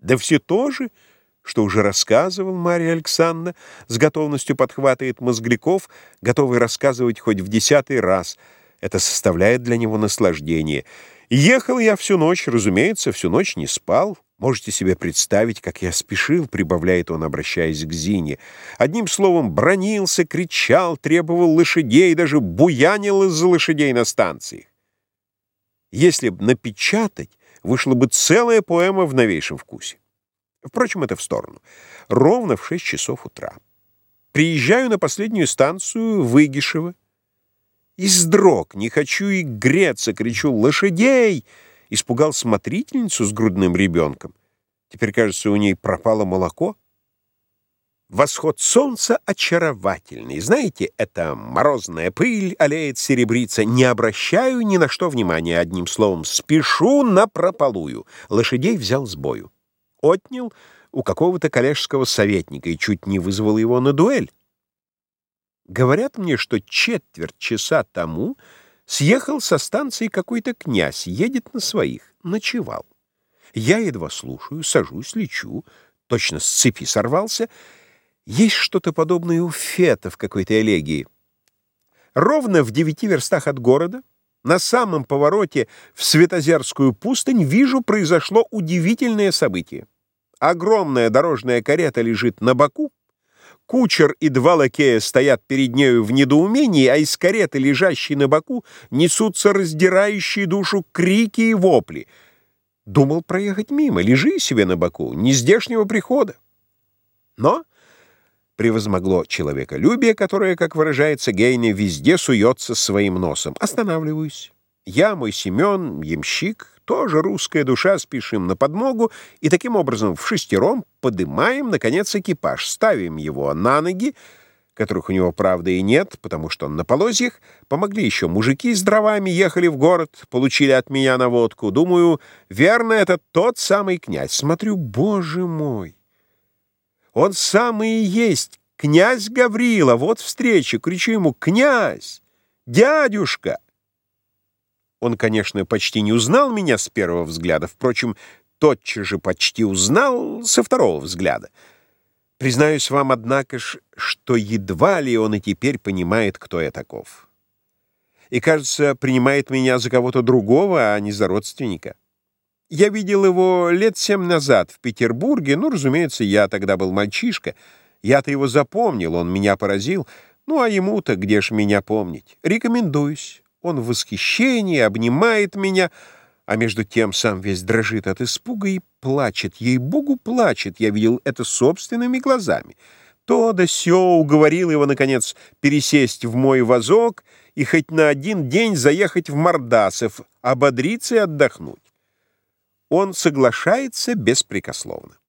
Да все то же, что уже рассказывал Марья Александровна, с готовностью подхватывает Мозгляков, готовый рассказывать хоть в десятый раз. Это составляет для него наслаждение. Ехал я всю ночь, разумеется, всю ночь не спал. Можете себе представить, как я спешил, прибавляет он, обращаясь к Зине. Одним словом, бронился, кричал, требовал лошадей, даже буянил из-за лошадей на станции. Если б напечатать, вышла бы целая поэма в новейшем вкусе. Впрочем, это в сторону. Ровно в 6 часов утра. Приезжаю на последнюю станцию Выгишева. Издрог, не хочу и греться, кричу «Лошадей!» Испугал смотрительницу с грудным ребенком. Теперь, кажется, у ней пропало молоко. Восход солнца очаровательный. Знаете, это морозная пыль олеет серебрица. Не обращаю ни на что внимания. Одним словом, спешу на прополую. Лошадей взял с бою. Отнял у какого-то коллежского советника и чуть не вызвал его на дуэль. Говорят мне, что четверть часа тому съехал со станции какой-то князь, едет на своих, ночевал. Я едва слушаю, сажусь, лечу, точно с цепи сорвался — есть что-то подобное у Фета в какой-то элегии. Ровно в девяти верстах от города, на самом повороте в Светозерскую пустынь, вижу, произошло удивительное событие. Огромная дорожная карета лежит на боку, кучер и два лакея стоят перед нею в недоумении, а из кареты, лежащей на боку, несутся раздирающие душу крики и вопли. Думал проехать мимо, лежи себе на боку, не здешнего прихода. Но превозмогло человеколюбие, которое, как выражается Гейне, везде суется своим носом. Останавливаюсь. Я, мой Семен, ямщик, тоже русская душа, спешим на подмогу, и таким образом в шестером подымаем, наконец, экипаж, ставим его на ноги, которых у него, правда, и нет, потому что он на полозьях, помогли еще мужики с дровами, ехали в город, получили от меня наводку. Думаю, верно, это тот самый князь. Смотрю, боже мой! Он самый и есть князь Гаврила. Вот встреча. Кричу ему «Князь! Дядюшка!» Он, конечно, почти не узнал меня с первого взгляда. Впрочем, тотчас же почти узнал со второго взгляда. Признаюсь вам, однако ж, что едва ли он и теперь понимает, кто я таков. И, кажется, принимает меня за кого-то другого, а не за родственника. Я видел его лет семь назад в Петербурге. Ну, разумеется, я тогда был мальчишка. Я-то его запомнил, он меня поразил. Ну, а ему-то где ж меня помнить? Рекомендуюсь. Он в восхищении, обнимает меня, а между тем сам весь дрожит от испуга и плачет. Ей-богу, плачет. Я видел это собственными глазами. То да сё уговорил его, наконец, пересесть в мой вазок и хоть на один день заехать в Мордасов, ободриться и отдохнуть он соглашается беспрекословно.